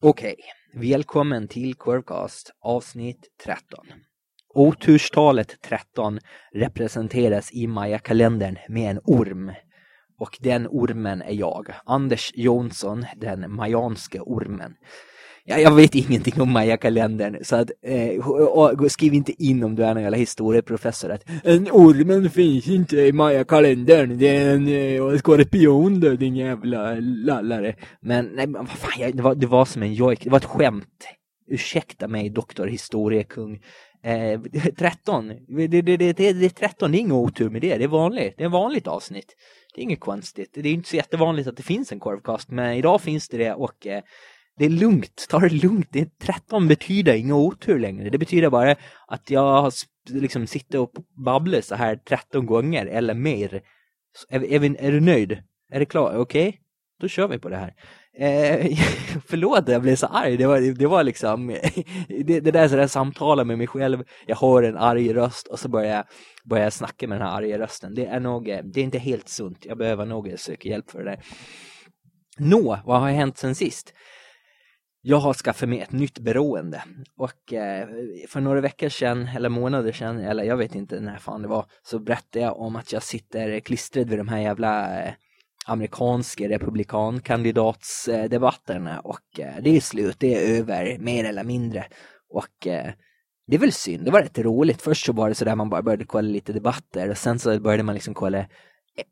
Okej, välkommen till Curvecast avsnitt 13. Oturstalet 13 representeras i Maya-kalendern med en orm. Och den ormen är jag, Anders Jonsson, den mayanske ormen. Ja, jag vet ingenting om Maya-kalendern, så att, eh, och, och skriv inte in om du är någon jävla historieprofessor att en ormen finns inte i Maya-kalendern, det är en eh, skorpion då, din jävla lallare. Men nej, men vad fan, jag, det, var, det var som en jojk, det var ett skämt. Ursäkta mig, doktor historiekung. Eh, 13, det, det, det, det, det är 13, det är ingen otur med det, det är vanligt, det är ett vanligt avsnitt. Det är inget konstigt, det är inte så jättevanligt att det finns en korvkast, men idag finns det det och eh, det är lugnt, ta det lugnt. Det är 13 betyder ingen otur längre. Det betyder bara att jag har liksom sitter och babblar så här 13 gånger eller mer. Är, är, är du nöjd? Är det klart? Okej, okay? då kör vi på det här. Eh, förlåt att jag blev så arg. Det var, det var liksom det, det där, så där samtalet med mig själv. Jag hör en arg röst och så börjar jag, börjar jag snacka med den här arga rösten. Det är nog, eh, det är inte helt sunt. Jag behöver nog söka hjälp för det där. Nå, vad har hänt sen sist? Jag har skaffat mig ett nytt beroende. Och eh, för några veckor sedan eller månader sedan eller jag vet inte när fan det var så berättade jag om att jag sitter klistrad vid de här jävla eh, amerikanska republikankandidatsdebatterna. Och eh, det är slut, det är över mer eller mindre. Och eh, det är väl synd, det var rätt roligt. Först så var det så där man bara började kolla lite debatter. Och sen så började man liksom kolla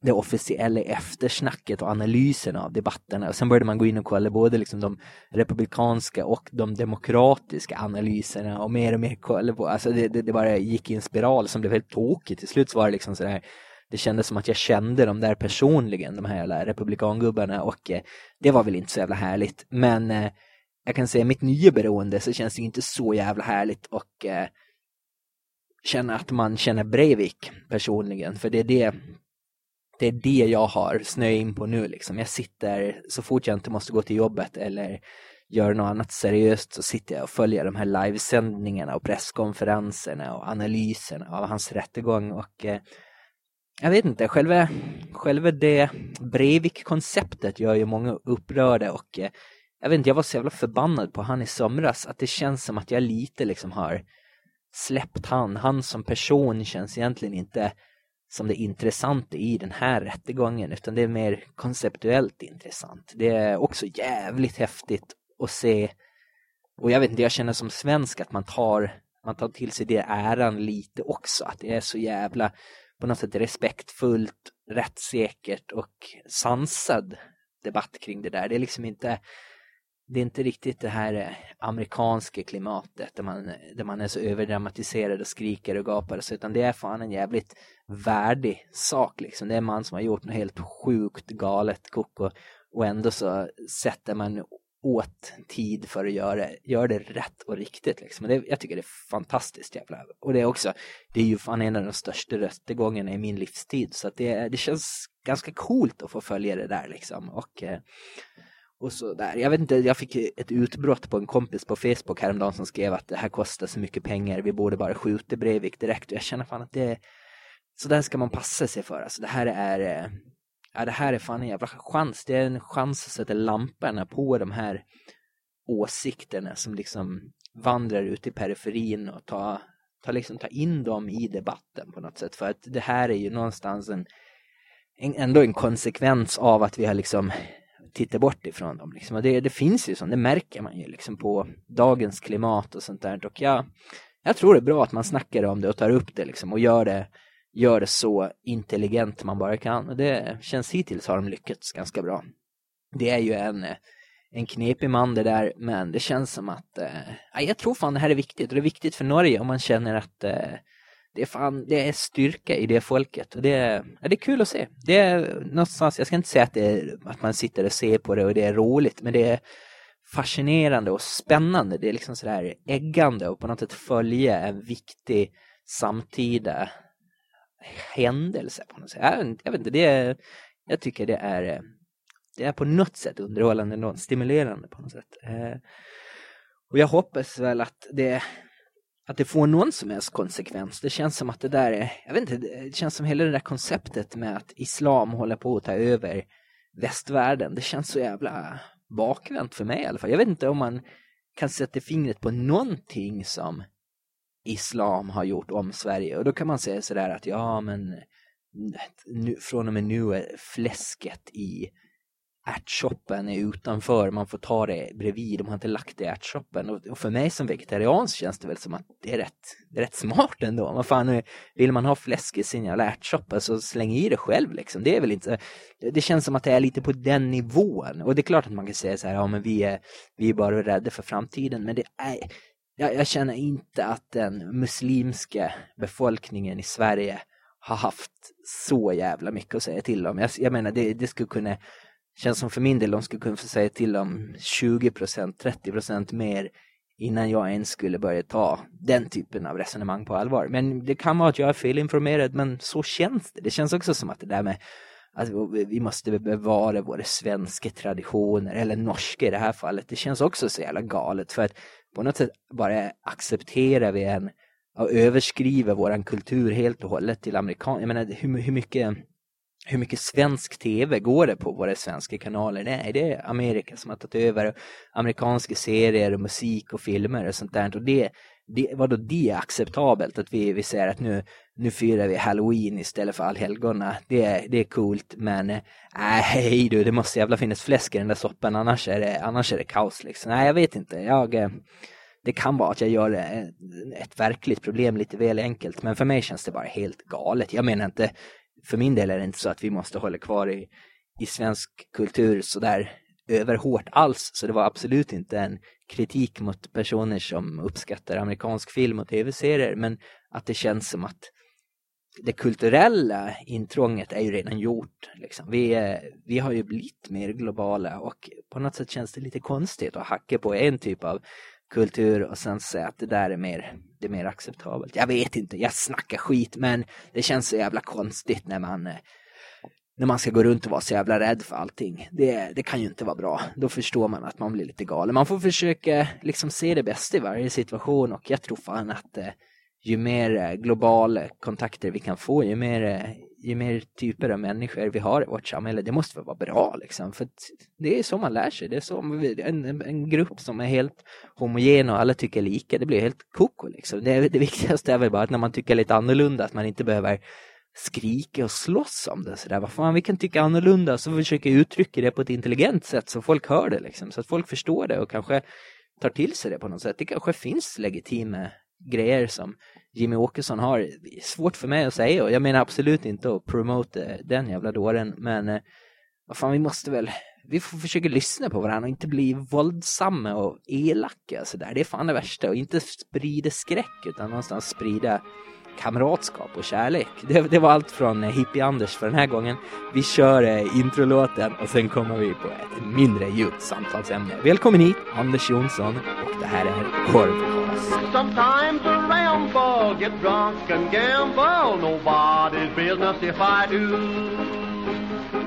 det officiella eftersnacket och analysen av debatterna. Och sen började man gå in och kolla både liksom de republikanska och de demokratiska analyserna och mer och mer kolla på, alltså det, det, det bara gick i en spiral som blev helt tokigt. Till slut så var det liksom sådär, det kändes som att jag kände de där personligen, de här jävla republikangubbarna och eh, det var väl inte så jävla härligt. Men eh, jag kan säga mitt nya beroende så känns det inte så jävla härligt och eh, känna att man känner Breivik personligen, för det är det det är det jag har snö in på nu liksom. Jag sitter, så fort jag inte måste gå till jobbet eller gör något annat seriöst så sitter jag och följer de här livesändningarna och presskonferenserna och analyserna av hans rättegång och eh, jag vet inte, själva, själva det Breivik-konceptet gör ju många upprörda och eh, jag vet inte, jag var så jävla förbannad på han i somras att det känns som att jag lite liksom har släppt han. Han som person känns egentligen inte som det intressanta i den här rättegången utan det är mer konceptuellt intressant. Det är också jävligt häftigt att se och jag vet inte, jag känner som svensk att man tar, man tar till sig det äran lite också, att det är så jävla på något sätt respektfullt, rättssäkert och sansad debatt kring det där. Det är liksom inte det är inte riktigt det här eh, amerikanska klimatet där man, där man är så överdramatiserad och skriker och gapar så, utan det är fan en jävligt värdig sak liksom. Det är en man som har gjort något helt sjukt galet koko och ändå så sätter man åt tid för att göra, göra det rätt och riktigt liksom. Det, jag tycker det är fantastiskt jävla. Och det är också, det är ju fan en av de största rättegångarna i min livstid så att det, det känns ganska coolt att få följa det där liksom. Och eh, och så där. Jag vet inte, jag fick ett utbrott på en kompis på Facebook häromdagen som skrev att det här kostar så mycket pengar, vi borde bara skjuta Breivik direkt. Och jag känner fan att det så där ska man passa sig för. Alltså det här är, eh, ja det här är fan en jävla chans. Det är en chans att sätta lamporna på de här åsikterna som liksom vandrar ut i periferin och ta, ta, liksom, ta in dem i debatten på något sätt. För att det här är ju någonstans en, en ändå en konsekvens av att vi har liksom titta bort ifrån dem. Liksom. Och det, det finns ju sånt, det märker man ju liksom på dagens klimat och sånt där. Och jag, jag tror det är bra att man snackar om det och tar upp det liksom, och gör det, gör det så intelligent man bara kan. Och det känns hittills har de lyckats ganska bra. Det är ju en, en knepig man det där, men det känns som att eh, jag tror fan det här är viktigt. Och det är viktigt för Norge om man känner att eh, det är fan, det är styrka i det folket och det är, ja, det är kul att se. Det är någonstans, jag ska inte säga att, det är, att man sitter och ser på det och det är roligt, men det är fascinerande och spännande. Det är liksom sådär äggande och på något sätt följa en viktig samtida händelse på något sätt. Jag, jag vet inte, det är, jag tycker det är, det är på något sätt underhållande, stimulerande på något sätt. Eh, och jag hoppas väl att det att det får någon som helst konsekvens. Det känns som att det där är, jag vet inte, det känns som hela det där konceptet med att islam håller på att ta över västvärlden. Det känns så jävla bakvänt för mig i alla fall. Jag vet inte om man kan sätta fingret på någonting som islam har gjort om Sverige. Och då kan man säga sådär att ja men nu, från och med nu är fläsket i ärtsoppen är utanför, man får ta det bredvid, de har inte lagt det i ärtsoppen. Och, och, för mig som vegetarian så känns det väl som att det är rätt, det är rätt smart ändå. Vad fan, vill man ha fläsk i sin jävla ärtsoppa så alltså, släng i det själv liksom. Det är väl inte, det känns som att det är lite på den nivån. Och det är klart att man kan säga så här, ja men vi är, vi är bara rädda för framtiden, men det är, jag, jag känner inte att den muslimska befolkningen i Sverige har haft så jävla mycket att säga till om. Jag, jag menar, det, det skulle kunna känns som för min del de skulle kunna få säga till om 20% 30% mer innan jag ens skulle börja ta den typen av resonemang på allvar. Men det kan vara att jag är felinformerad, men så känns det. Det känns också som att det där med att vi måste bevara våra svenska traditioner, eller norska i det här fallet, det känns också så jävla galet. För att på något sätt bara accepterar vi en och överskriver våran kultur helt och hållet till amerikan. Jag menar hur, hur mycket hur mycket svensk tv går det på våra svenska kanaler? Nej, det är Amerika som har tagit över amerikanska serier och musik och filmer och sånt där. Och det, det, vad då det är acceptabelt att vi, vi säger att nu, nu firar vi halloween istället för allhelgona. Det, det är coolt men äh, hej du, det måste jävla finnas fläsk i den där soppan annars är det, annars är det kaos liksom. Nej, jag vet inte. Jag, eh, det kan vara att jag gör eh, ett verkligt problem lite väl enkelt men för mig känns det bara helt galet. Jag menar inte för min del är det inte så att vi måste hålla kvar i, i svensk kultur sådär överhårt alls. Så det var absolut inte en kritik mot personer som uppskattar amerikansk film och tv-serier. Men att det känns som att det kulturella intrånget är ju redan gjort. Liksom. Vi, vi har ju blivit mer globala och på något sätt känns det lite konstigt att hacka på en typ av kultur och sen säga att det där är mer, det är mer acceptabelt. Jag vet inte, jag snackar skit men det känns så jävla konstigt när man eh, när man ska gå runt och vara så jävla rädd för allting. Det, det kan ju inte vara bra. Då förstår man att man blir lite galen. Man får försöka liksom se det bästa i varje situation och jag tror fan att eh, ju mer eh, globala kontakter vi kan få, ju mer ju mer typer av människor vi har i vårt samhälle, det måste väl vara bra liksom. För det är så man lär sig. Det är så en, en grupp som är helt homogen och alla tycker lika, det blir helt koko liksom. Det, det viktigaste är väl bara att när man tycker lite annorlunda, att man inte behöver skrika och slåss om det sådär. Vad fan, vi kan tycka annorlunda så försöker uttrycka det på ett intelligent sätt så folk hör det liksom. Så att folk förstår det och kanske tar till sig det på något sätt. Det kanske finns legitima grejer som Jimmy Åkesson har. Svårt för mig att säga och jag menar absolut inte att promota eh, den jävla dåren men eh, vad fan vi måste väl vi får försöka lyssna på varandra och inte bli våldsamma och elaka sådär. Det är fan det värsta och inte sprida skräck utan någonstans sprida kamratskap och kärlek. Det, det var allt från eh, Hippie-Anders för den här gången. Vi kör eh, introlåten och sen kommer vi på ett mindre djupt samtalsämne. Välkommen hit, Anders Jonsson och det här är Korvkast. Sometimes get drunk and gamble. Nobody's business if I do.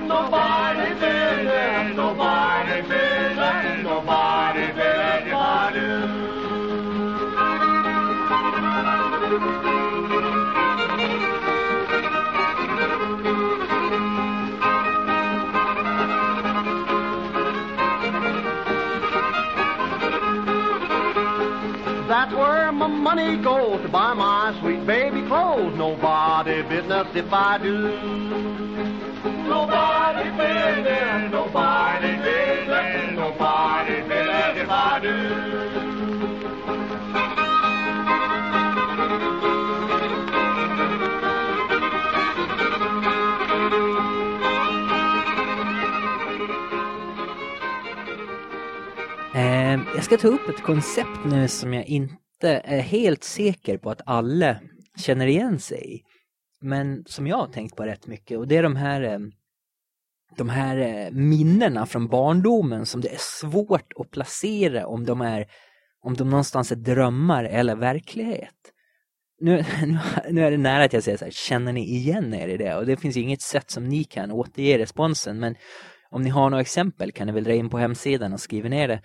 Nobody's business, nobody's business, nobody's business if I do. That's where my money goes to buy my sweet baby clothes. Nobody business if I do. Nobody business, nobody business, nobody business if I do. Ehm, jag ska ta upp ett koncept nu som jag inte är helt säker på att alla känner igen sig i. Men som jag har tänkt på rätt mycket och det är de här eh, de här eh, minnena från barndomen som det är svårt att placera om de är om de någonstans är drömmar eller verklighet. Nu, nu, är det nära att jag säger så här, känner ni igen er i det? Och det finns inget sätt som ni kan återge responsen, men om ni har några exempel kan ni väl dra in på hemsidan och skriva ner det.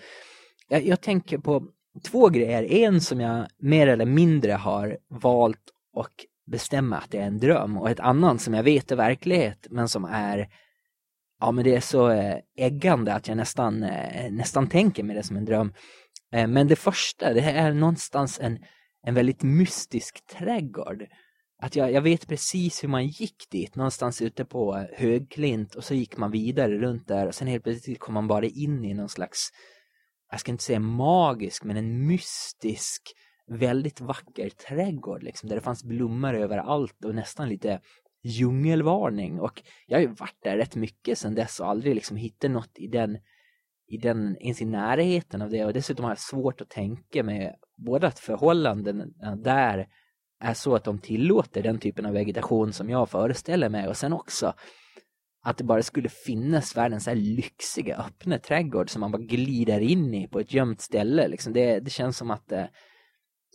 Jag, jag tänker på två grejer. En som jag mer eller mindre har valt och bestämma att det är en dröm och ett annat som jag vet är verklighet men som är ja men det är så eh, äggande att jag nästan, eh, nästan tänker mig det som en dröm. Eh, men det första, det är någonstans en, en väldigt mystisk trädgård. Att jag, jag vet precis hur man gick dit, någonstans ute på Högklint och så gick man vidare runt där och sen helt plötsligt kom man bara in i någon slags, jag ska inte säga magisk, men en mystisk, väldigt vacker trädgård liksom, där det fanns blommor överallt och nästan lite djungelvarning. Och jag har ju varit där rätt mycket sedan dess och aldrig liksom hittat något i den i den, ens i närheten av det. Och dessutom har jag svårt att tänka mig både att förhållandena där är så att de tillåter den typen av vegetation som jag föreställer mig. Och sen också att det bara skulle finnas världens här lyxiga öppna trädgård som man bara glider in i på ett gömt ställe. Liksom det, det känns som att eh,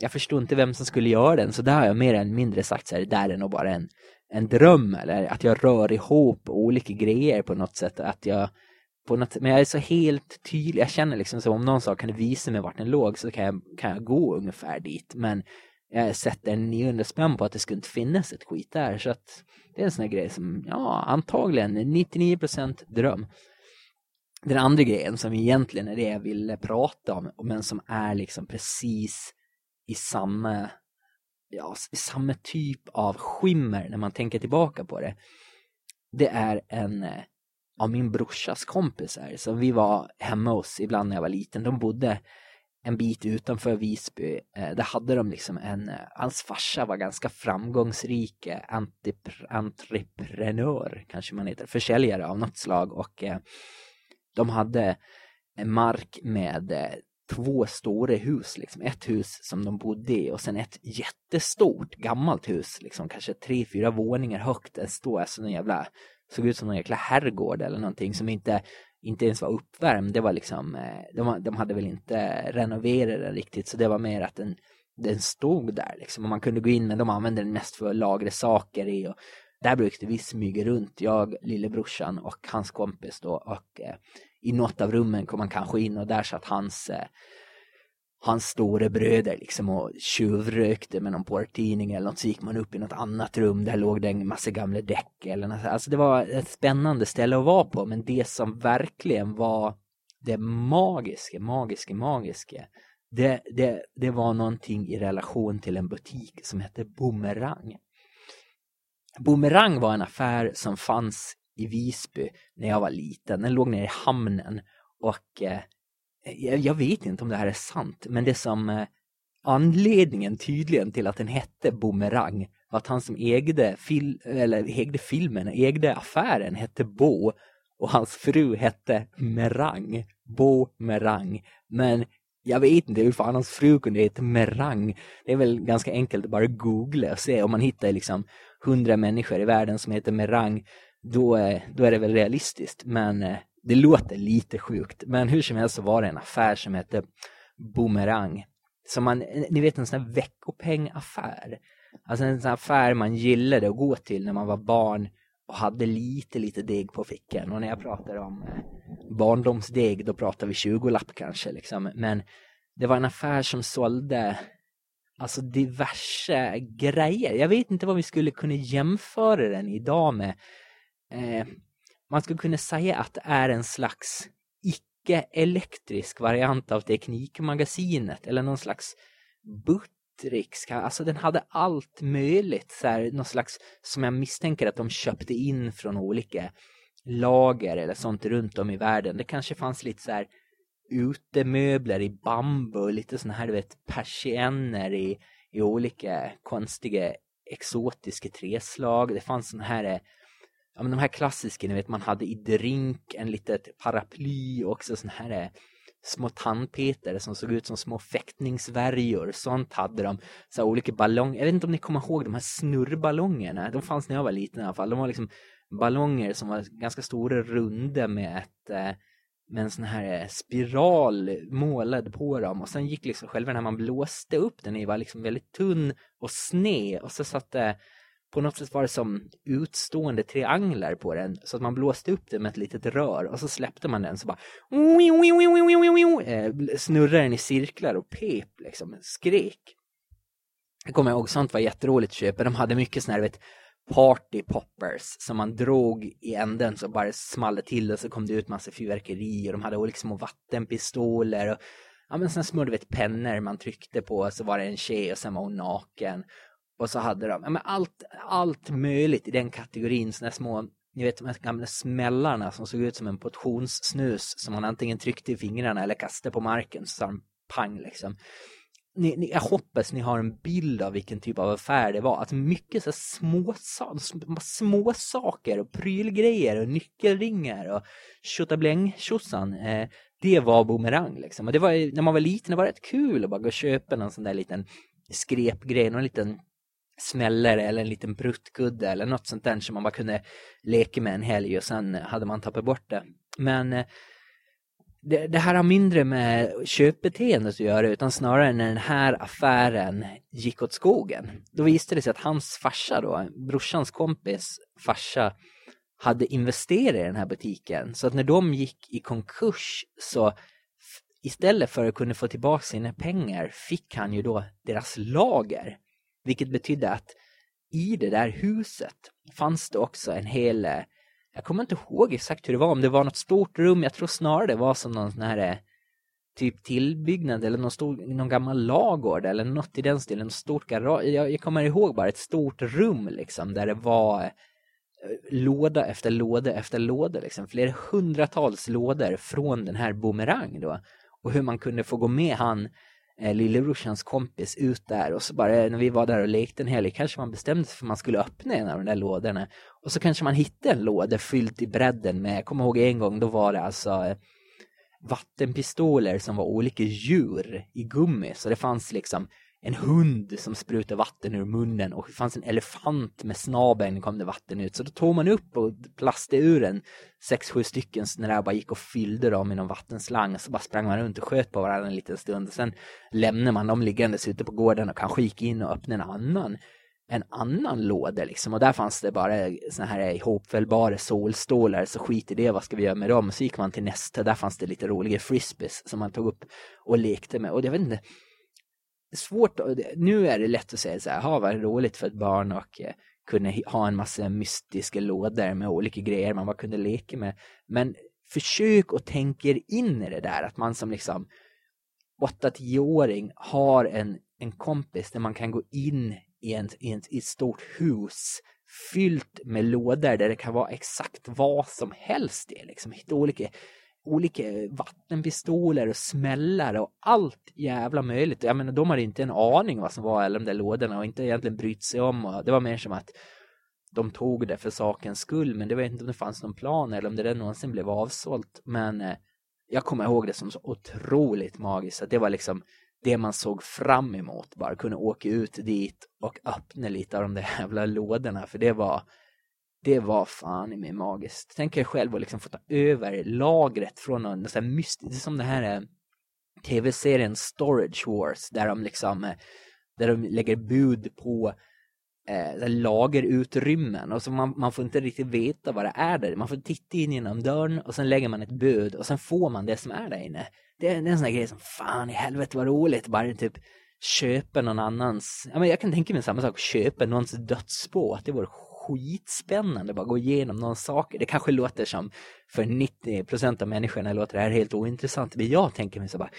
jag förstår inte vem som skulle göra den så där har jag mer eller mindre sagt så här, det där är nog bara en, en dröm eller att jag rör ihop olika grejer på något sätt. Att jag på något, men jag är så helt tydlig, jag känner liksom som om någon sa kan du visa mig vart den låg så kan jag, kan jag gå ungefär dit. Men jag sätter 900 spänn på att det skulle inte finnas ett skit där. Så att det är en sån här grej som, ja, antagligen 99% dröm. Den andra grejen som egentligen är det jag ville prata om, men som är liksom precis i samma, ja, i samma typ av skimmer när man tänker tillbaka på det. Det är en eh, av min brorsas kompisar som vi var hemma hos ibland när jag var liten. De bodde en bit utanför Visby. Eh, där hade de liksom en, eh, hans farsa var ganska framgångsrik entreprenör, kanske man heter, försäljare av något slag. Och eh, de hade mark med eh, två stora hus, liksom. Ett hus som de bodde i och sen ett jättestort gammalt hus, liksom. Kanske tre, fyra våningar högt, det stod alltså en jävla såg ut som någon jäkla herrgård eller någonting som inte inte ens var uppvärmd. Det var liksom, eh, de, de hade väl inte renoverat den riktigt så det var mer att den, den stod där liksom. Och man kunde gå in men de använde den mest för att lagra saker i och där brukade vi smyga runt, jag, lillebrorsan och hans kompis då och eh, i något av rummen kom man kanske in och där satt hans eh, hans store bröder liksom och tjuvrökte med någon porrtidning eller något så gick man upp i något annat rum där låg det en massa gamla däck eller något. Alltså det var ett spännande ställe att vara på men det som verkligen var det magiska, magiska, magiska det, det, det var någonting i relation till en butik som hette Boomerang. Boomerang var en affär som fanns i Visby när jag var liten. Den låg nere i hamnen och eh, jag, vet inte om det här är sant, men det som eh, anledningen tydligen till att den hette Boomerang var att han som ägde, fil, eller ägde filmen, ägde affären hette Bo och hans fru hette Merang. Bo Merang. Men jag vet inte hur fan hans fru kunde heta Merang. Det är väl ganska enkelt att bara googla och se om man hittar liksom hundra människor i världen som heter Merang. Då, eh, då är det väl realistiskt. Men eh, det låter lite sjukt, men hur som helst så var det en affär som hette Boomerang. Som man, ni vet en sån här veckopengaffär. Alltså en sån här affär man gillade att gå till när man var barn och hade lite, lite deg på fickan. Och när jag pratar om eh, barndomsdeg, då pratar vi 20-lapp kanske liksom. Men det var en affär som sålde alltså diverse grejer. Jag vet inte vad vi skulle kunna jämföra den idag med. Eh, man skulle kunna säga att det är en slags icke-elektrisk variant av Teknikmagasinet eller någon slags Buttricks. Alltså den hade allt möjligt, så här, någon slags som jag misstänker att de köpte in från olika lager eller sånt runt om i världen. Det kanske fanns lite så här utemöbler i bambu, lite såna här du vet persienner i, i olika konstiga exotiska träslag. Det fanns såna här eh, ja, men de här klassiska, ni vet man hade i drink en litet paraply och också sån här eh, små tandpetare som såg ut som små fäktningsvärjor. Sånt hade de. Så olika ballonger. Jag vet inte om ni kommer ihåg de här snurrballongerna. De fanns när jag var liten i alla fall. De var liksom ballonger som var ganska stora, runda med ett eh, med en sån här eh, spiral målad på dem och sen gick liksom själva när man blåste upp den i var liksom väldigt tunn och sned och så satte eh, på något sätt var det som utstående trianglar på den så att man blåste upp den med ett litet rör och så släppte man den så bara eh, snurrade den i cirklar och pep liksom, skrek. Jag kommer ihåg, sånt var jätteroligt att köpa. De hade mycket sån här, vet, party poppers som man drog i änden så bara small det till och så kom det ut massa fyrverkeri och de hade olika små vattenpistoler och ja men sen små du vet pennor man tryckte på och så var det en tjej och sen var hon naken och så hade de ja, men allt, allt möjligt i den kategorin sådana små ni vet de här gamla smällarna som såg ut som en portionssnus som man antingen tryckte i fingrarna eller kastade på marken så sa de pang liksom ni, ni, jag hoppas ni har en bild av vilken typ av affär det var. Att mycket så små, små saker och prylgrejer och nyckelringar och tjottabläng tjosan eh, det var boomerang liksom. Och det var, när man var liten det var rätt kul att bara gå och köpa någon sån där liten skrepgrej, någon liten smällare eller en liten bruttkudde eller något sånt där som man bara kunde leka med en helg och sen eh, hade man tappat bort det. Men eh, det, det, här har mindre med köpbeteendet att göra utan snarare när den här affären gick åt skogen. Då visade det sig att hans farsa då, brorsans kompis farsa, hade investerat i den här butiken. Så att när de gick i konkurs så istället för att kunna få tillbaka sina pengar fick han ju då deras lager. Vilket betydde att i det där huset fanns det också en hel eh, jag kommer inte ihåg exakt hur det var, om det var något stort rum, jag tror snarare det var som någon sån här eh, typ tillbyggnad eller någon, stor, någon gammal lagård eller något i den stilen, stort garage. Jag, jag kommer ihåg bara ett stort rum liksom där det var eh, låda efter låda efter låda liksom, flera hundratals lådor från den här boomerang då. Och hur man kunde få gå med han eh, lillebrorsans kompis ut där och så bara eh, när vi var där och lekte en helg kanske man bestämde sig för att man skulle öppna en av de där lådorna. Och så kanske man hittade en låda fylld i bredden med, jag kommer ihåg en gång då var det alltså eh, vattenpistoler som var olika djur i gummi. Så det fanns liksom en hund som sprutade vatten ur munnen och det fanns en elefant med snabeln kom det vatten ut. Så då tog man upp och plastade ur en sex, sju stycken när det bara gick och fyllde dem i någon vattenslang. och Så bara sprang man runt och sköt på varandra en liten stund. Och sen lämnade man dem liggandes ute på gården och kanske gick in och öppnade en annan en annan låda liksom och där fanns det bara såna här ihopfällbara solstålar så skit i det, vad ska vi göra med dem? Så gick man till nästa, där fanns det lite roliga frisbees som man tog upp och lekte med och jag vet inte svårt, nu är det lätt att säga så här, ha vad roligt för ett barn och eh, kunna ha en massa mystiska lådor med olika grejer man bara kunde leka med. Men försök att tänka in i det där, att man som liksom 8-10-åring har en, en kompis där man kan gå in i, en, i, en, i ett stort hus fyllt med lådor där det kan vara exakt vad som helst i. Liksom. Hitta olika olika vattenpistoler och smällare och allt jävla möjligt. Jag menar, de hade inte en aning vad som var i de där lådorna och inte egentligen brytt sig om. Och det var mer som att de tog det för sakens skull, men det var inte om det fanns någon plan eller om det där någonsin blev avsålt. Men eh, jag kommer ihåg det som så otroligt magiskt. Att det var liksom det man såg fram emot. Bara kunna åka ut dit och öppna lite av de där jävla lådorna. För det var det var fan i mig magiskt. Tänk er själv att liksom få ta över lagret från någon sån här mystisk, det är som det här eh, tv-serien Storage Wars där de liksom eh, där de lägger bud på eh, lagerutrymmen och så man, man får inte riktigt veta vad det är där. Man får titta in genom dörren och sen lägger man ett bud och sen får man det som är där inne. Det är, det är en sån här grej som fan i helvete vad roligt bara typ köpa någon annans. Ja, men jag kan tänka mig samma sak, köpa någons dödsbåt, Det vore skitspännande bara gå igenom några saker. Det kanske låter som för 90% av människorna låter det här helt ointressant. Men jag tänker mig så bara,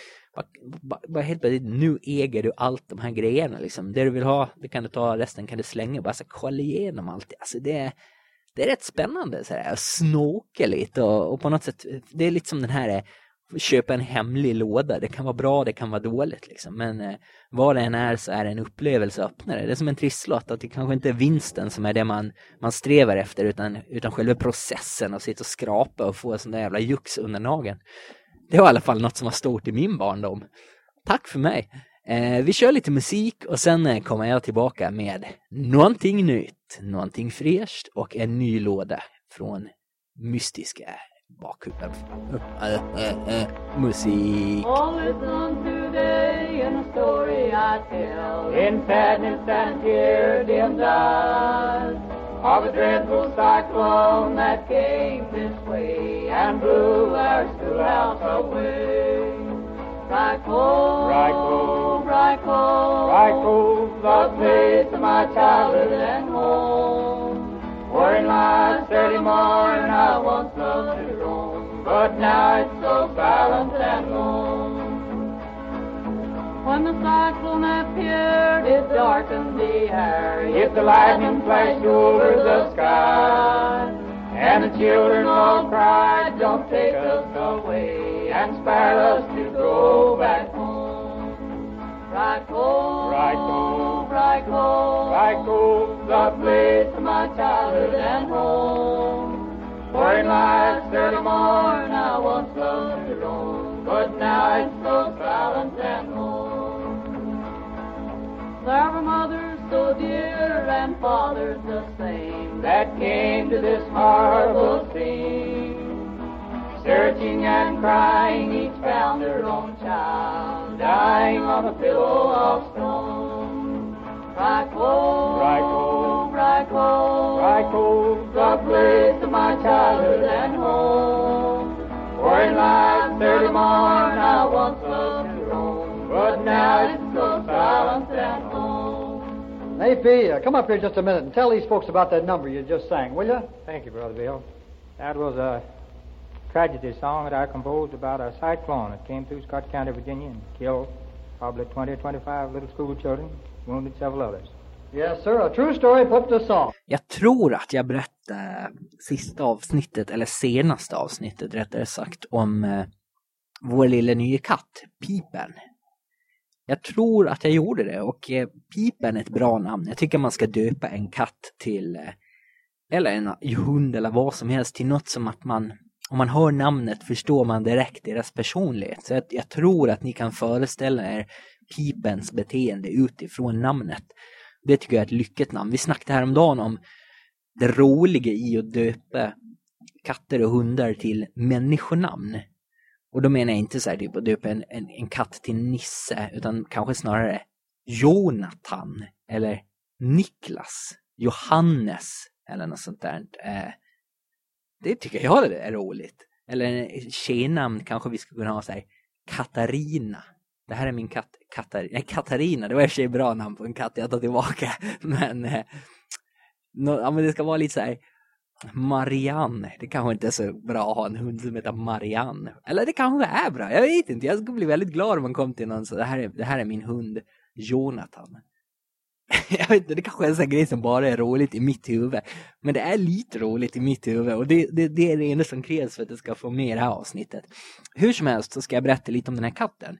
bara, bara helt plötsligt, nu äger du allt de här grejerna liksom. Det du vill ha, det kan du ta, resten kan du slänga. Bara så kolla igenom allt. Alltså det, det är rätt spännande så här, att snoka lite och, och på något sätt, det är lite som den här eh, köpa en hemlig låda. Det kan vara bra, det kan vara dåligt liksom. Men eh, vad det än är så är det en upplevelse öppnare. Det är som en trisslott, att det kanske inte är vinsten som är det man, man strävar efter utan, utan själva processen att sitta och skrapa och få en sån där jävla jux under nageln. Det var i alla fall något som var stort i min barndom. Tack för mig! Eh, vi kör lite musik och sen eh, kommer jag tillbaka med någonting nytt, någonting fräscht och en ny låda från mystiska bakhuvudet. Musik. Oh, listen today in a story I tell. In sadness and tear dimmed eyes. Of a dreadful cyclone that came this way and blew our schoolhouse away. Right cold, right cold, right cold, right cold, the place of my childhood and home. Last early morn I once loved to roam, but now it's so silent and lone. When the cyclone appeared, it darkened the air, yet the lightning flashed over the sky. And the children all cried, don't take us away, and spare us to go back home. Right home, right home, right home, right home, the place of my childhood and home. For in life's early morn I once loved to roam, but now it's so silent and home. There were mothers so dear and fathers the same that came to this horrible scene. Searching and crying, each found her own child, dying on a pillow of life's early I once loved to roam, but now it's so silent and home. Naphy, uh, come up here just a minute and tell these folks about that number you just sang, will you? Thank you, Brother Bill. That was a tragedy song that I composed about a cyclone that came through Scott County, Virginia, and killed probably 20 or 25 little school children, wounded several others. Yes, sir. A true story put to song. Jag tror att jag berättade sista avsnittet, eller senaste avsnittet rättare sagt, om eh, vår lilla nya katt, Pipen. Jag tror att jag gjorde det och eh, Pipen är ett bra namn. Jag tycker man ska döpa en katt till, eh, eller en hund eller vad som helst, till något som att man, om man hör namnet förstår man direkt deras personlighet. Så jag, jag tror att ni kan föreställa er Pipens beteende utifrån namnet. Det tycker jag är ett lyckat namn. Vi snackade häromdagen om det roliga i att döpa katter och hundar till människonamn. Och då menar jag inte så här typ att döpa en, en, en katt till Nisse, utan kanske snarare Jonathan eller Niklas, Johannes eller något sånt där. Eh, det tycker jag är roligt. Eller tjejnamn kanske vi skulle kunna ha så här Katarina. Det här är min katt Katarina. Nej, Katarina, det var i och för sig bra namn på en katt, jag tar tillbaka. Men, eh, no, ja, men det ska vara lite så här Marianne. Det kanske inte är så bra att ha en hund som heter Marianne. Eller det kanske är bra, jag vet inte. Jag skulle bli väldigt glad om man kom till någon så det här är, det här är min hund Jonathan. jag vet inte, det kanske är en sån grej som bara är roligt i mitt huvud. Men det är lite roligt i mitt huvud och det, det, det är det enda som krävs för att det ska få med det här avsnittet. Hur som helst så ska jag berätta lite om den här katten.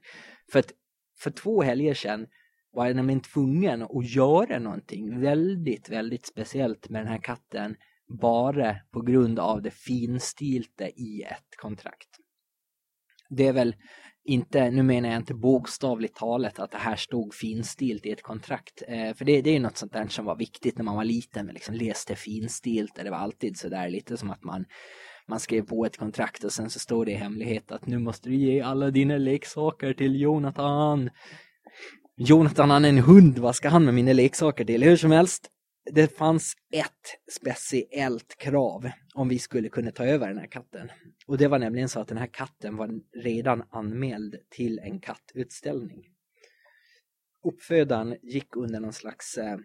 För att för två helger sedan var jag nämligen tvungen att göra någonting väldigt, väldigt speciellt med den här katten bara på grund av det finstilta i ett kontrakt. Det är väl inte, nu menar jag inte bokstavligt talat att det här stod finstilt i ett kontrakt. Eh, för det, det är ju något sånt där som var viktigt när man var liten, men liksom läste finstilt. Det var alltid så där lite som att man, man skrev på ett kontrakt och sen så står det i hemlighet att nu måste du ge alla dina leksaker till Jonathan. Jonathan han är en hund, vad ska han med mina leksaker till? Hur som helst, det fanns ett speciellt krav om vi skulle kunna ta över den här katten. Och det var nämligen så att den här katten var redan anmäld till en kattutställning. Uppfödaren gick under någon slags eh,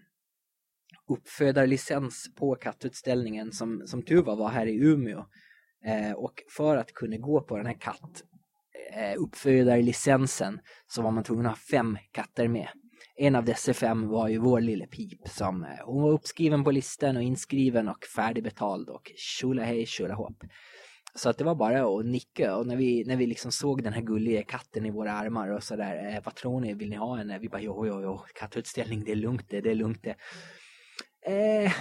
uppfödarlicens på kattutställningen som, som tur var, var här i Umeå. Eh, och för att kunna gå på den här katt eh, uppfödarlicensen så var man tvungen att ha fem katter med. En av dessa fem var ju vår lille pip som eh, hon var uppskriven på listan och inskriven och färdigbetald och tjola hej tjola hopp. Så att det var bara att nicka och när vi, när vi liksom såg den här gulliga katten i våra armar och sådär, eh, vad tror ni, vill ni ha henne? Vi bara jo, jo, jo, kattutställning, det är lugnt det, det är lugnt det. Eh,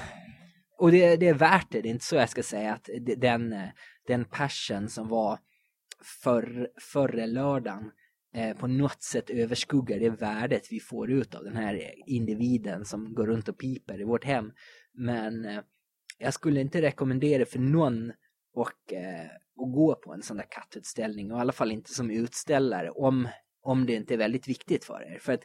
och det, det är värt det, det är inte så jag ska säga att den, eh, den passion som var för, förra lördagen Eh, på något sätt överskuggar det värdet vi får ut av den här individen som går runt och piper i vårt hem. Men eh, jag skulle inte rekommendera för någon och, eh, att gå på en sån där kattutställning och i alla fall inte som utställare om, om det inte är väldigt viktigt för er. För att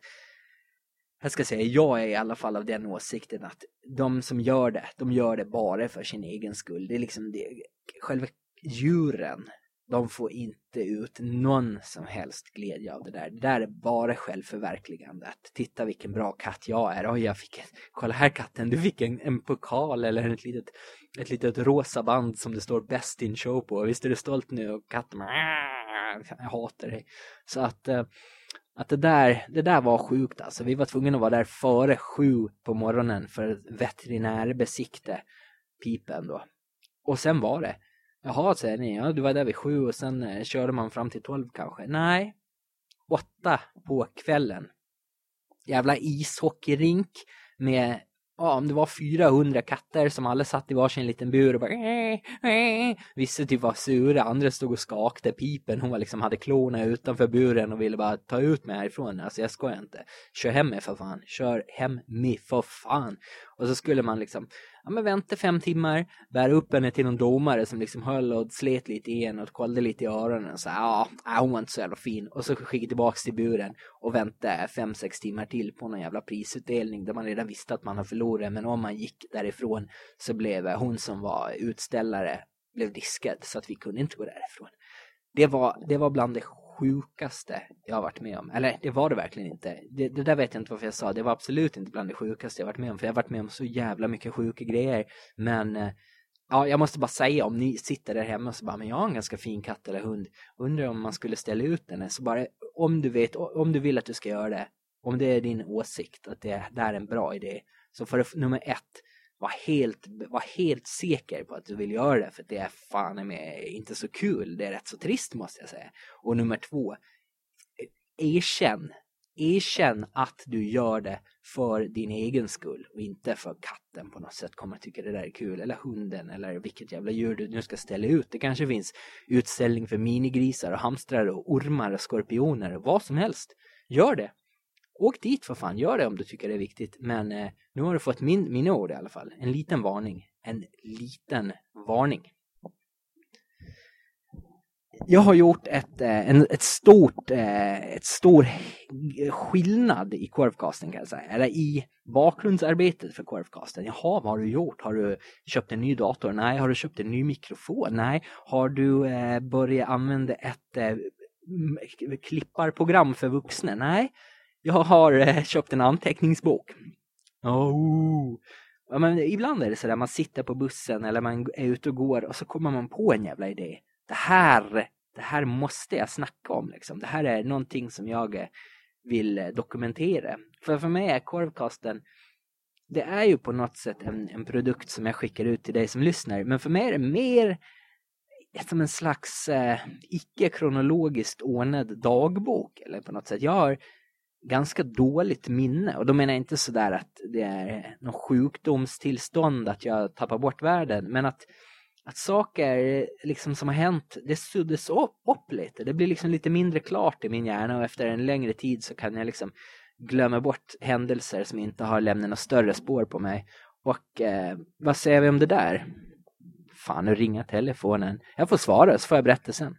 jag ska säga, jag är i alla fall av den åsikten att de som gör det, de gör det bara för sin egen skull. Det är liksom det, själva djuren de får inte ut någon som helst glädje av det där. Det där är bara självförverkligande. Att titta vilken bra katt jag är. Oj, jag fick en, kolla här katten, du fick en, en pokal eller ett litet, ett litet rosa band som det står Best in show på. Visst är du stolt nu? Och katten jag hatar dig. Så att, eh, att det, där, det där var sjukt alltså. Vi var tvungna att vara där före sju på morgonen för veterinärbesikte pipen då. Och sen var det Jaha, säger ni. Ja, du var där vid sju och sen eh, körde man fram till tolv kanske. Nej, åtta på kvällen. Jävla ishockeyrink med, ja om det var 400 katter som alla satt i varsin liten bur och bara äh, äh. Vissa typ var sura, andra stod och skakade pipen. Hon var liksom hade klorna utanför buren och ville bara ta ut mig härifrån. Alltså jag skojar inte. Kör hem mig för fan. Kör hem mig för fan. Och så skulle man liksom ja, men vänta fem timmar, bära upp henne till någon domare som liksom höll och slet lite i henne och kollade lite i öronen och sa ja, hon var inte så jävla fin. Och så skicka tillbaks till buren och vänta fem, sex timmar till på någon jävla prisutdelning där man redan visste att man har förlorat. Men om man gick därifrån så blev hon som var utställare blev diskad så att vi kunde inte gå därifrån. Det var, det var bland det sjukaste jag har varit med om. Eller det var det verkligen inte. Det, det, där vet jag inte varför jag sa. Det var absolut inte bland det sjukaste jag varit med om. För jag har varit med om så jävla mycket sjuka grejer. Men eh, ja, jag måste bara säga om ni sitter där hemma och så bara, men jag har en ganska fin katt eller hund. Undrar om man skulle ställa ut den. Så bara, om du vet, om du vill att du ska göra det. Om det är din åsikt att det, det är en bra idé. Så för nummer ett, var helt, var helt säker på att du vill göra det för det är fan med inte så kul. Det är rätt så trist måste jag säga. Och nummer två, erkänn, erkänn att du gör det för din egen skull och inte för katten på något sätt kommer att tycka det där är kul eller hunden eller vilket jävla djur du nu ska ställa ut. Det kanske finns utställning för minigrisar och hamstrar och ormar och skorpioner och vad som helst. Gör det åk dit för fan, gör det om du tycker det är viktigt. Men eh, nu har du fått min, mina ord i alla fall. En liten varning. En liten varning. Jag har gjort ett, eh, en, ett stort, eh, ett stor skillnad i korvcasten kan jag säga. Eller i bakgrundsarbetet för korvcasten. Jaha, vad har du gjort? Har du köpt en ny dator? Nej. Har du köpt en ny mikrofon? Nej. Har du eh, börjat använda ett eh, klipparprogram för vuxna? Nej. Jag har eh, köpt en anteckningsbok. Oh. Ja, men ibland är det så där man sitter på bussen eller man är ute och går och så kommer man på en jävla idé. Det här, det här måste jag snacka om liksom. Det här är någonting som jag eh, vill eh, dokumentera. För för mig är korvkasten det är ju på något sätt en, en produkt som jag skickar ut till dig som lyssnar. Men för mig är det mer som en slags eh, icke-kronologiskt ordnad dagbok. Eller på något sätt. Jag har ganska dåligt minne. Och då menar jag inte sådär att det är någon sjukdomstillstånd att jag tappar bort världen. Men att, att saker liksom som har hänt, det suddas upp, upp lite. Det blir liksom lite mindre klart i min hjärna och efter en längre tid så kan jag liksom glömma bort händelser som inte har lämnat några större spår på mig. Och eh, vad säger vi om det där? Fan, nu ringer telefonen. Jag får svara så får jag berätta sen.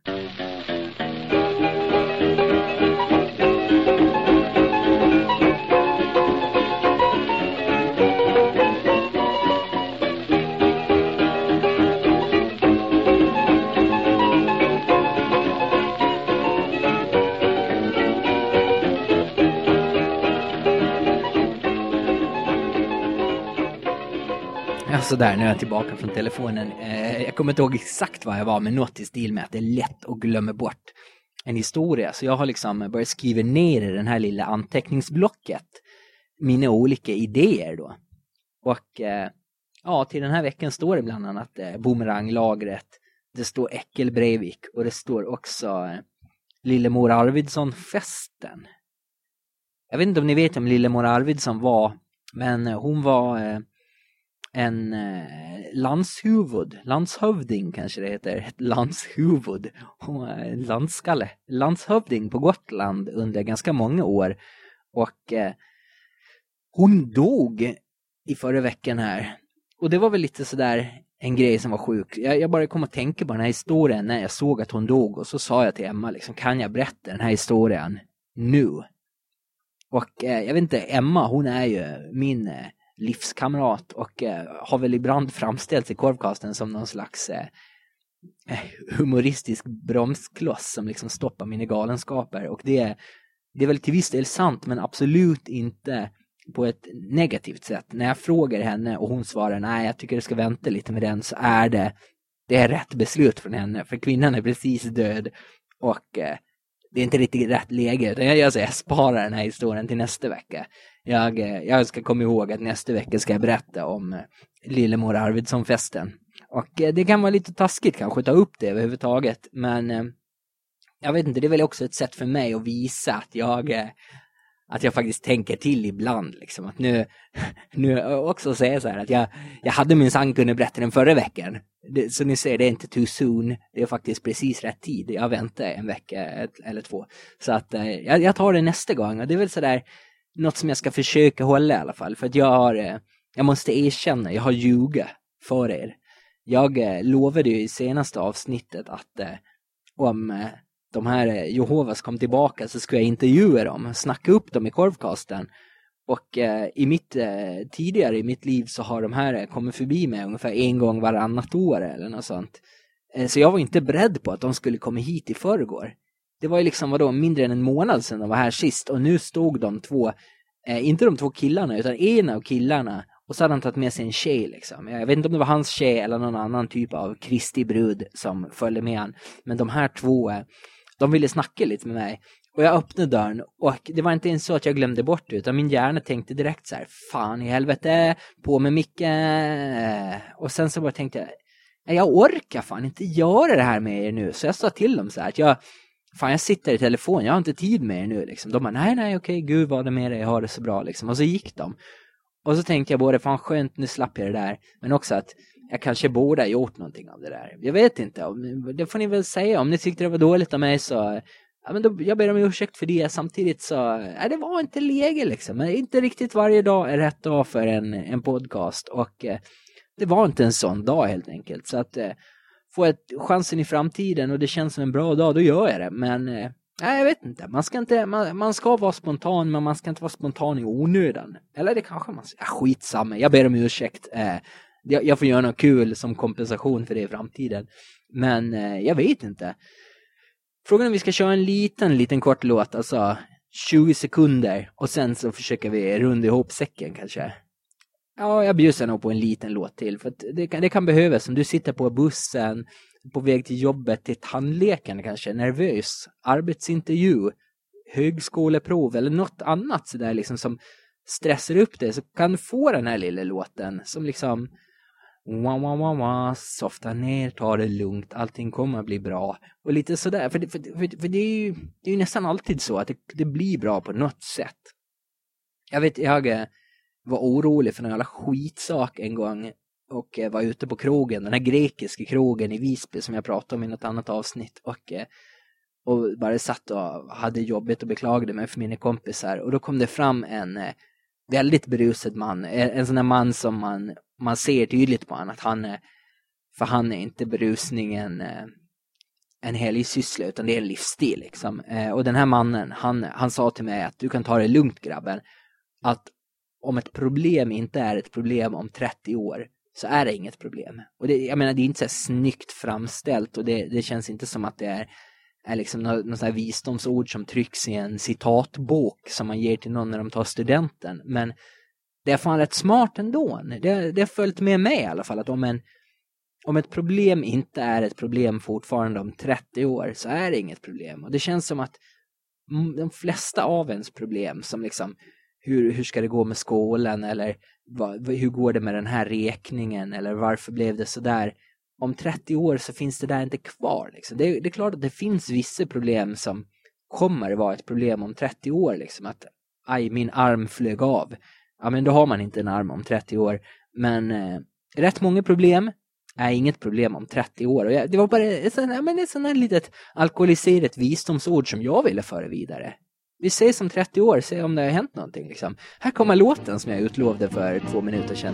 sådär, nu är jag tillbaka från telefonen. Eh, jag kommer inte ihåg exakt vad jag var, men något i stil med att det är lätt att glömma bort en historia. Så jag har liksom börjat skriva ner i den här lilla anteckningsblocket mina olika idéer då. Och eh, ja, till den här veckan står det bland annat eh, Boomeranglagret, det står Äckel Breivik och det står också eh, Lillemor Arvidsson-festen. Jag vet inte om ni vet vem Lillemor Arvidsson var, men eh, hon var eh, en eh, landshuvud, landshövding kanske det heter, ett landshuvud, landskalle, landshövding på Gotland under ganska många år. Och eh, hon dog i förra veckan här. Och det var väl lite sådär en grej som var sjuk. Jag, jag bara kom att tänka på den här historien när jag såg att hon dog och så sa jag till Emma liksom, kan jag berätta den här historien nu? Och eh, jag vet inte, Emma hon är ju min eh, livskamrat och eh, har väl ibland framställts i korvkasten som någon slags eh, eh, humoristisk bromskloss som liksom stoppar mina galenskaper och det är, det är väl till viss del sant men absolut inte på ett negativt sätt. När jag frågar henne och hon svarar nej jag tycker du ska vänta lite med den så är det det är rätt beslut från henne för kvinnan är precis död och eh, det är inte riktigt rätt läge utan jag, jag, jag sparar den här historien till nästa vecka. Jag, eh, jag ska komma ihåg att nästa vecka ska jag berätta om eh, Lillemor Arvidsson-festen. Och eh, det kan vara lite taskigt kanske att ta upp det överhuvudtaget men jag vet inte, det är väl också ett sätt för mig att visa att jag att jag faktiskt tänker till ibland liksom att nu, nu också säga så här att jag, jag hade minsann kunnat berätta den förra veckan. Det, så ni ser, det är inte too soon. Det är faktiskt precis rätt tid. Jag väntar en vecka eller två. Så att eh, jag, jag tar det nästa gång och det är väl så där något som jag ska försöka hålla i alla fall. För att jag har, eh, jag måste erkänna, jag har ljugit för er. Jag eh, lovade ju i senaste avsnittet att eh, om eh, de här eh, Jehovas kom tillbaka så skulle jag intervjua dem, snacka upp dem i korvkasten. Och eh, i mitt, eh, tidigare i mitt liv så har de här eh, kommit förbi mig ungefär en gång varannat år eller något sånt. Eh, så jag var inte beredd på att de skulle komma hit i förrgår. Det var ju liksom vadå, mindre än en månad sedan de var här sist och nu stod de två, eh, inte de två killarna utan en av killarna och så hade han tagit med sig en tjej liksom. Jag vet inte om det var hans tjej eller någon annan typ av Kristi brud som följde med han. Men de här två, eh, de ville snacka lite med mig. Och jag öppnade dörren och det var inte ens så att jag glömde bort det utan min hjärna tänkte direkt så här, fan i helvete, på med micken. Och sen så bara tänkte jag, jag orkar fan inte göra det här med er nu. Så jag sa till dem så här att jag, fan jag sitter i telefon, jag har inte tid med er nu liksom. De bara, nej nej okej, gud vad det med dig, jag har det så bra liksom. Och så gick de. Och så tänkte jag både, fan skönt, nu slapp jag det där. Men också att jag kanske borde ha gjort någonting av det där. Jag vet inte, det får ni väl säga. Om ni tyckte det var dåligt av mig så, ja men då, jag ber om ursäkt för det. Samtidigt så, ja, det var inte läge liksom. Men inte riktigt varje dag är rätt dag för en, en podcast. Och eh, det var inte en sån dag helt enkelt. Så att eh, får jag chansen i framtiden och det känns som en bra dag, då gör jag det. Men eh, nej, jag vet inte. Man ska, inte man, man, ska vara spontan, men man ska inte vara spontan i onödan. Eller det kanske man ska. Ja, skitsamma, jag ber om ursäkt. Eh, jag, jag får göra något kul som kompensation för det i framtiden. Men eh, jag vet inte. Frågan är om vi ska köra en liten, liten kort låt, alltså 20 sekunder och sen så försöker vi runda ihop säcken kanske. Ja, jag bjussar nog på en liten låt till. För det kan, det kan behövas om du sitter på bussen, på väg till jobbet, till tandläkaren kanske, nervös, arbetsintervju, högskoleprov eller något annat sådär liksom som stressar upp dig så kan du få den här lilla låten som liksom wah, wah, wah, wah, softa ner, ta det lugnt, allting kommer att bli bra. Och lite sådär, för det, för, för, för det, är, ju, det är ju nästan alltid så att det, det blir bra på något sätt. Jag vet, jag eh, var orolig för en jävla skitsak en gång och eh, var ute på krogen, den här grekiska krogen i Visby som jag pratade om i något annat avsnitt och, eh, och bara satt och hade jobbigt och beklagade mig för mina kompisar och då kom det fram en väldigt berusad man, en sån där man som man, man ser tydligt på honom att han är, för han är inte berusningen eh, en helig syssla utan det är en livsstil liksom. Eh, och den här mannen, han, han sa till mig att du kan ta det lugnt grabben. Att om ett problem inte är ett problem om 30 år så är det inget problem. Och det, jag menar, det är inte så snyggt framställt och det, det känns inte som att det är, är liksom något, något visdomsord som trycks i en citatbok som man ger till någon när de tar studenten. Men det är fan rätt smart ändå. Det, det har följt med mig i alla fall att om en om ett problem inte är ett problem fortfarande om 30 år så är det inget problem. Och det känns som att de flesta av ens problem som liksom hur, hur ska det gå med skolan eller vad, hur går det med den här räkningen eller varför blev det så där? Om 30 år så finns det där inte kvar. Liksom. Det, det, är klart att det finns vissa problem som kommer vara ett problem om 30 år. Liksom. Att aj, min arm flög av. Ja, men då har man inte en arm om 30 år. Men eh, rätt många problem är inget problem om 30 år. Och jag, det var bara ett sånt här litet alkoholiserat visdomsord som jag ville föra vidare vi ses om 30 år, se om det har hänt någonting. Liksom. Här kommer låten som jag utlovade för två minuter sedan.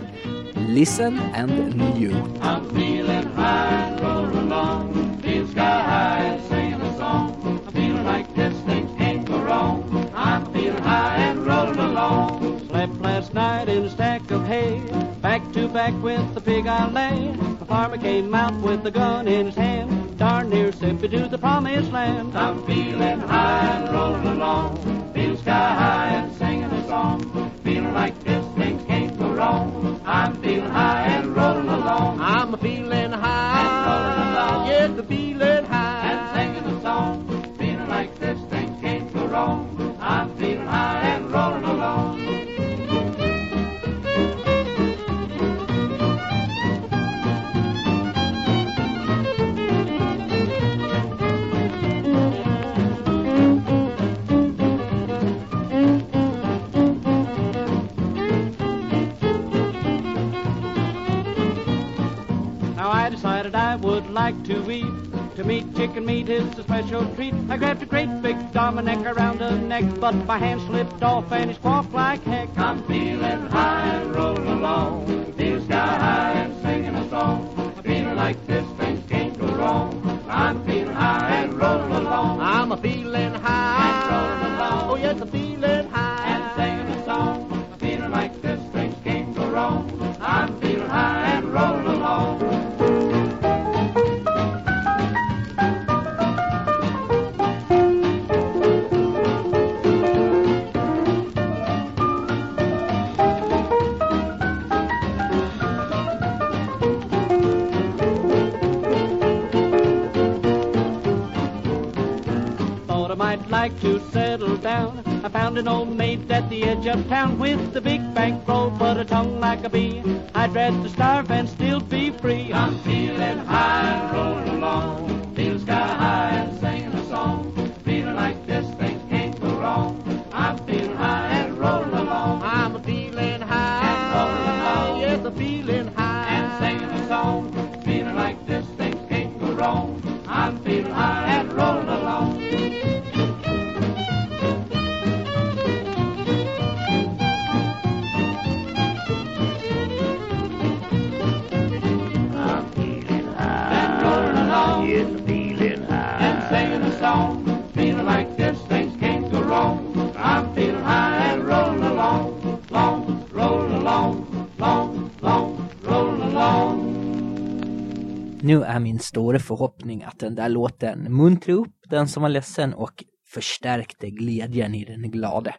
Listen and new. I'm feeling high, roll along, feel sky high, singing a song. I'm feeling like this thing ain't go wrong. I'm feeling high and rolling along. Slept last night in a stack of hay, back to back with the pig I lay. The farmer came out with a gun in his hand, darn near sent me to the promised land. I'm feeling high and rolling along, feel sky high and singing a song. Feeling like this, things can't go wrong. I'm feeling high and rolling along. I'm feeling high, And rolling along. yes, a feeling I would like to eat. To me, chicken meat is a special treat. I grabbed a great big Dominic around her neck, but my hand slipped off and it squawked like heck. I'm feeling high and rolling along. Feel sky high and singing a song. Feeling like this, things can't go wrong. I'm feeling like to settle down. I found an old maid at the edge of town with a big bankroll, but a tongue like a bee. I'd rather starve and still be free. I'm feeling high and rolling along. Along. Feeling like this, things can't go wrong. I'm feeling high and rolling along, long, rolling along, long, long, rolling along. Nu är min stora förhoppning att den där låten muntrar upp den som var ledsen och förstärkte glädjen i den glade.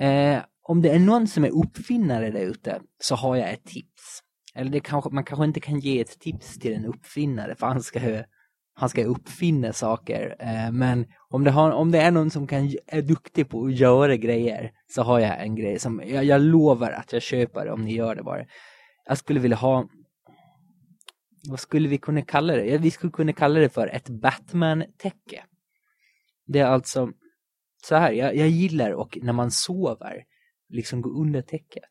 Eh, om det är någon som är uppfinnare där ute så har jag ett tips. Eller det kanske, man kanske inte kan ge ett tips till en uppfinnare för han ska, han ska uppfinna saker. Eh, men om det, har, om det är någon som kan, är duktig på att göra grejer så har jag en grej som jag, jag lovar att jag köper om ni gör det bara. Jag skulle vilja ha vad skulle vi kunna kalla det? Ja, vi skulle kunna kalla det för ett Batman-täcke. Det är alltså så här, jag, jag gillar och när man sover liksom gå under täcket.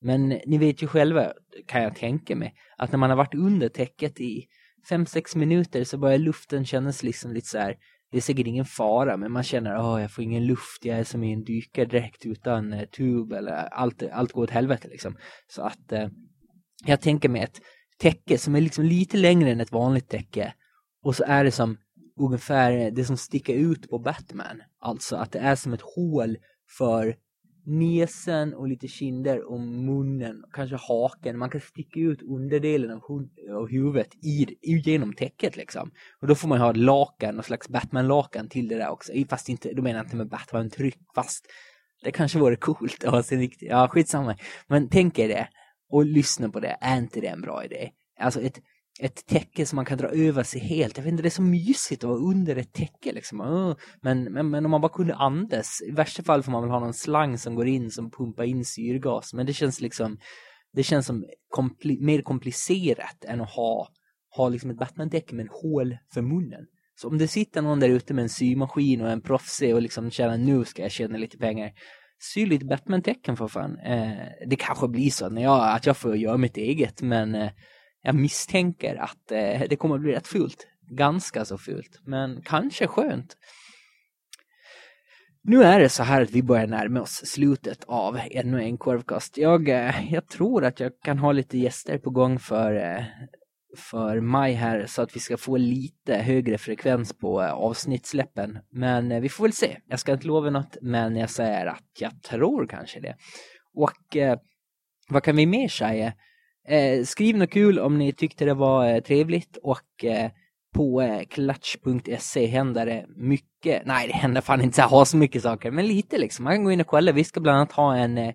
Men ni vet ju själva, kan jag tänka mig, att när man har varit under täcket i 5-6 minuter så börjar luften kännas liksom lite så här, det är säkert ingen fara, men man känner att jag får ingen luft, jag är som i en dykardräkt utan eh, tub eller allt, allt går åt helvete liksom. Så att eh, jag tänker mig ett täcke som är liksom lite längre än ett vanligt täcke och så är det som ungefär eh, det som sticker ut på Batman. Alltså att det är som ett hål för nesen och lite kinder och munnen och kanske haken. Man kan sticka ut underdelen av, hu- av huvudet i, i, genom täcket liksom. Och då får man ha lakan, någon slags Batman-lakan till det där också. Fast inte, då menar jag inte med Batman-tryck, fast det kanske vore coolt att ha sin riktiga, ja skitsamma. Men tänk er det och lyssna på det, är inte det en bra idé? Alltså ett, ett täcke som man kan dra över sig helt. Jag vet inte, det är så mysigt att vara under ett täcke liksom. Ah. Men, men, men om man bara kunde andas, i värsta fall får man väl ha någon slang som går in som pumpar in syrgas. Men det känns liksom, det känns som kompli mer komplicerat än att ha, ha liksom ett Batman-täcke med en hål för munnen. Så om det sitter någon där ute med en symaskin och en proffsig och liksom känner nu ska jag tjäna lite pengar. Sy lite Batman-tecken för fan. Eh, det kanske blir så när jag, att jag får göra mitt eget men eh, jag misstänker att eh, det kommer att bli rätt fult. Ganska så fult. Men kanske skönt. Nu är det så här att vi börjar närma oss slutet av ännu en korvkast. Jag, eh, jag tror att jag kan ha lite gäster på gång för, eh, för maj här så att vi ska få lite högre frekvens på eh, avsnittsläppen. Men eh, vi får väl se. Jag ska inte lova något men jag säger att jag tror kanske det. Och eh, vad kan vi mer säga? Eh, skriv något kul om ni tyckte det var eh, trevligt och eh, på eh, klatsch.se händer det mycket. Nej, det händer fan inte så ha så mycket saker, men lite liksom. Man kan gå in och kolla. Vi ska bland annat ha en eh,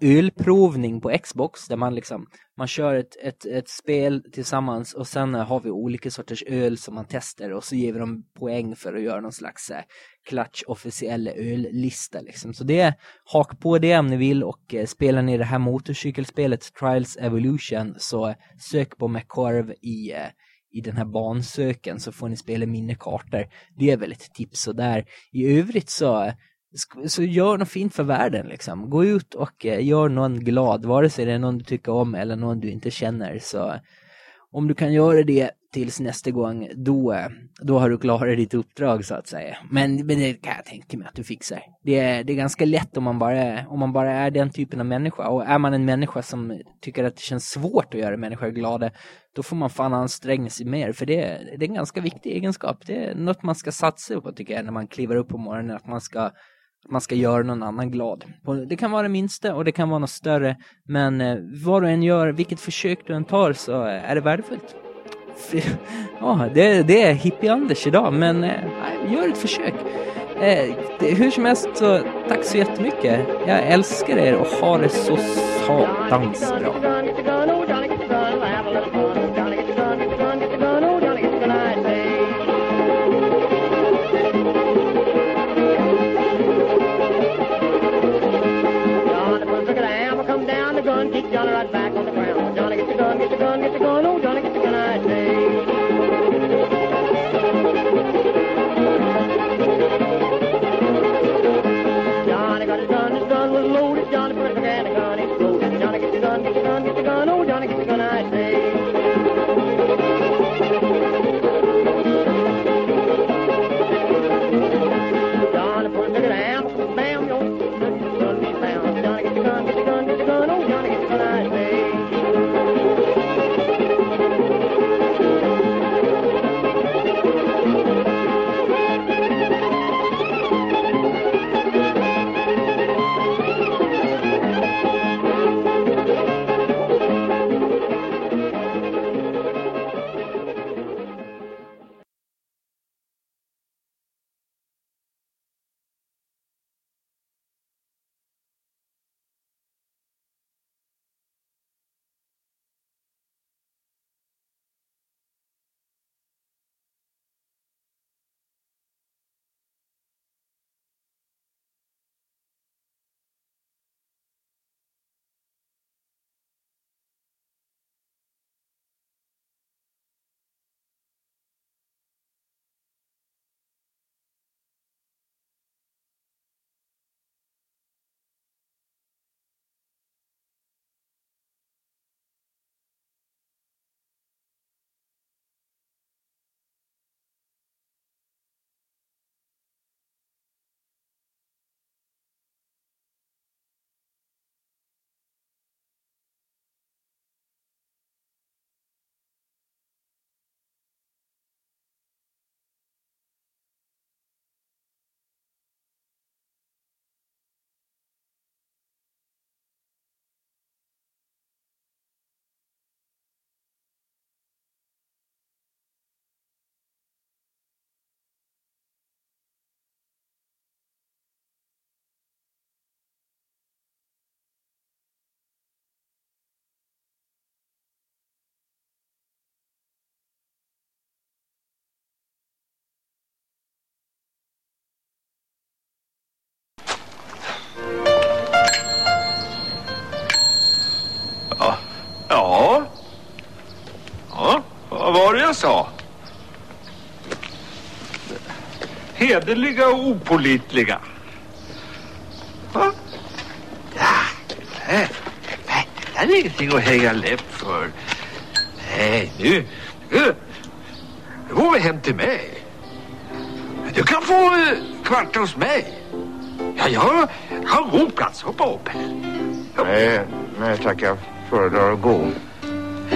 ölprovning på Xbox där man liksom man kör ett, ett, ett spel tillsammans och sen har vi olika sorters öl som man testar och så ger vi dem poäng för att göra någon slags eh, Clutch officiell öllista liksom. Så det hak på det om ni vill och eh, spelar ni det här motorcykelspelet Trials Evolution så sök på McCorv i eh, i den här bansöken så får ni spela minnekartor. Det är väl ett tips och där. I övrigt så så gör något fint för världen liksom. Gå ut och eh, gör någon glad, vare sig det är någon du tycker om eller någon du inte känner. Så om du kan göra det tills nästa gång, då, då har du klarat ditt uppdrag så att säga. Men, men det kan jag tänka mig att du fixar. Det är, det är ganska lätt om man, bara, om man bara är den typen av människa. Och är man en människa som tycker att det känns svårt att göra människor glada, då får man fan anstränga sig mer. För det, det är en ganska viktig egenskap. Det är något man ska satsa på tycker jag när man kliver upp på morgonen. Att man ska man ska göra någon annan glad. Det kan vara det minsta och det kan vara något större. Men eh, vad du än gör, vilket försök du än tar så eh, är det värdefullt. Ja, det, det är hippie-Anders idag, men eh, gör ett försök. Hur som helst så tack så jättemycket. Jag älskar er och ha det så satans bra. Johnny right back on the ground. Johnny, get your gun, get your gun, get your gun. Oh, Johnny, get your gun, I say. Johnny got his gun, his gun was loaded. Johnny put his gun, the gun exploded. Johnny, get your gun, get your gun, get your gun. Oh, Johnny, get your gun, I say. Jag sa? Hederliga och opolitliga. Va? Ja, nej, nej, det där är ingenting att hänga läpp för. Nej, nu, nu, nu går vi hem till mig. Du kan få eh, kvarta hos mig. Ja, jag har en god plats. Hoppa upp här. Nej, nej tack. Jag föredrar att gå.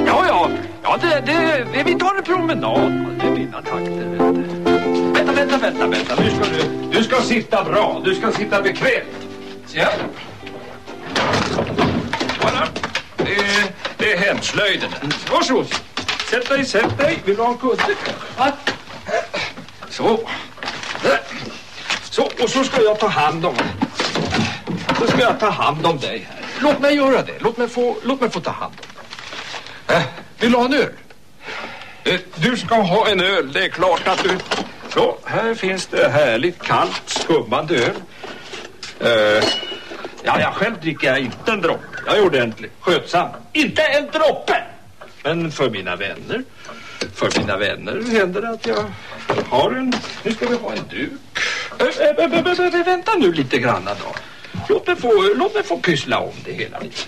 Ja, ja, ja det, det, det, vi tar en promenad. Det är mina takter. vet du. Vänta, vänta, vänta, vänta. Nu ska du, du ska sitta bra. Du ska sitta bekvämt. Ja. Voilà. Det, är- det är hemslöjden. Varsågod. Sätt dig, sätt dig. Vill du ha en kudde? Va? Så. Så, och så ska jag ta hand om Så ska jag ta hand om dig här. Låt mig göra det. Låt mig få, låt mig få ta hand om dig. Äh. Vill du ha en öl? Eh, du ska ha en öl, det är klart att du... Så, här finns det härligt kallt skummande öl. Uh, ja, jag själv dricker jag inte en droppe. Jag är ordentlig, skötsam. Inte en droppe! Men för mina vänner, för mina vänner händer det att jag har en... Nu ska vi ha en duk. Äh, äh, äh, vänta nu lite grann då. Låt mig, få, låt mig få pyssla om det hela lite.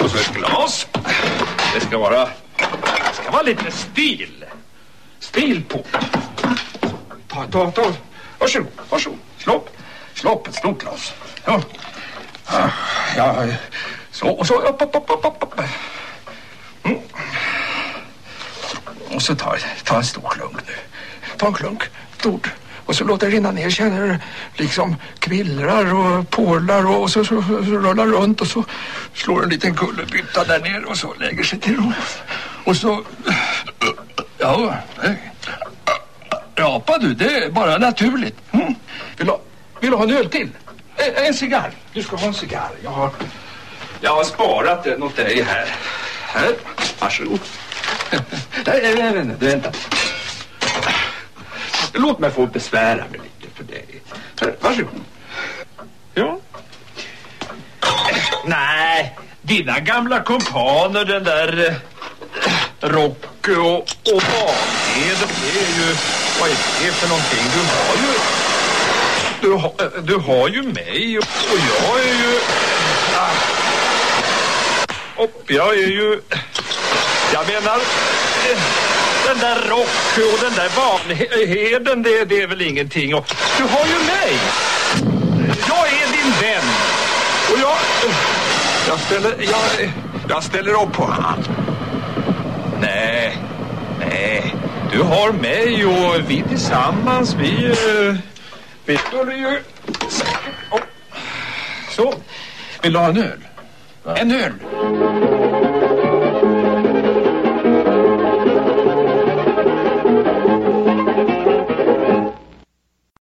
Och så ett glas. Det ska vara, det ska vara lite stil. Stil på. Ta, ta, ta. Varsågod, varsågod. Slå upp. Slå upp ett stort glas. Ja. Ah, ja, så och så upp, upp, upp, upp, upp, upp. Mm. Och så ta, ta en stor klunk nu. Ta en klunk, stort. Och så låter det rinna ner, känner liksom kvillrar och porlar och så, så, så, så rullar runt och så slår en liten kullerbytta där nere och så lägger sig till ro. Och så... Ja, nej. Rapa du, det är bara naturligt. Mm. Vill, du ha, vill du ha en öl till? En, en cigarr. Du ska ha en cigarr. Jag har, jag har sparat en åt dig här. Här, varsågod. Nej, nej, nej, nej, nej, vänta. Låt mig få besvära mig lite för dig. Här, varsågod. Ja. Nej, dina gamla kompaner, den där eh, Äh, Rocky och, och Vanheden, det är ju... Vad är det för någonting? Du har ju... Du, har, eh, du har ju mig och, och jag är ju... Äh, och jag är ju... Jag menar... Äh, den där Rock och den där Vanheden, det, det är väl ingenting. Och du har ju mig! Jag är din vän. Och jag... Jag ställer... Jag, jag ställer upp på allt. Nej, nej. Du har mig och vi tillsammans, vi... eh, Vi skulle ju. Oh. Så. Vill du ha en öl? En öl?